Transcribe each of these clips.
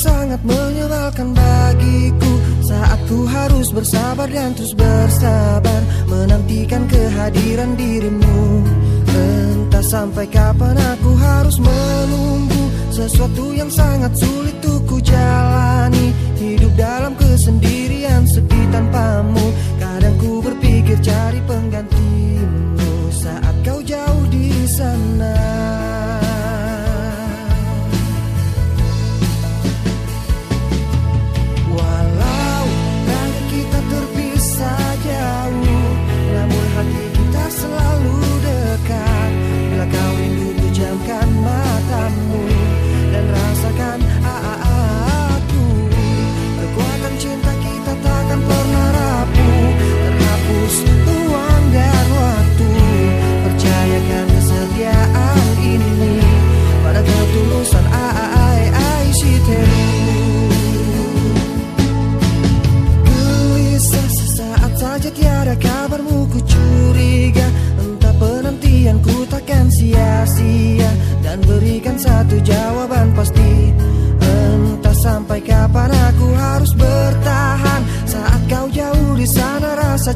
sangat menyebalkan bagiku. Saat ku harus bersabar dan terus bersabar Menantikan kehadiran dirimu. Entah sampai kapan aku harus menunggu Sesuatu yang sangat sulit untuk ku jalani.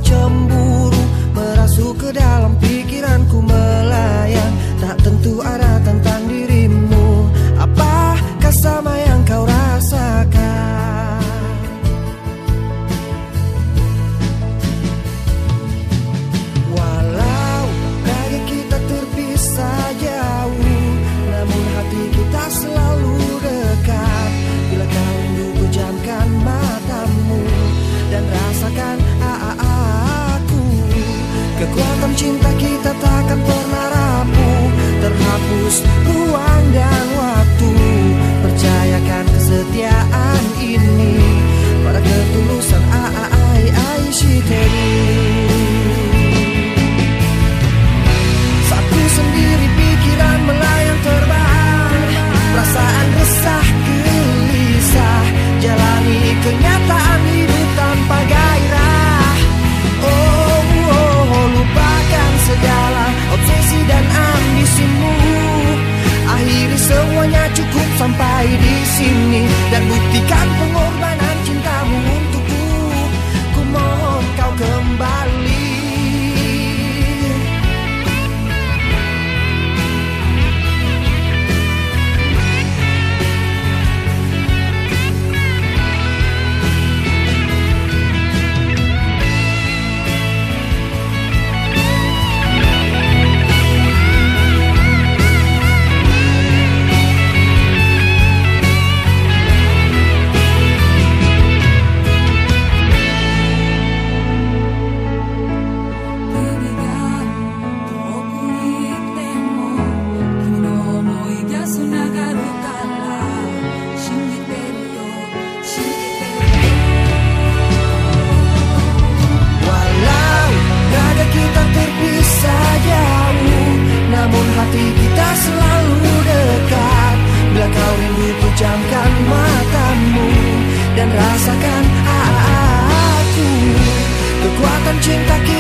cemburu Merasuk ke dalam pikiranku melayang. Tak tentu ada tentang dirimu Apakah sama yang kau rasakan? Walau kaki kita terpisah jauh Namun hati kita selalu akan pernah rapuh Terhapus ruang dan cukup sampai di sini dan buktikan pengorbanan back in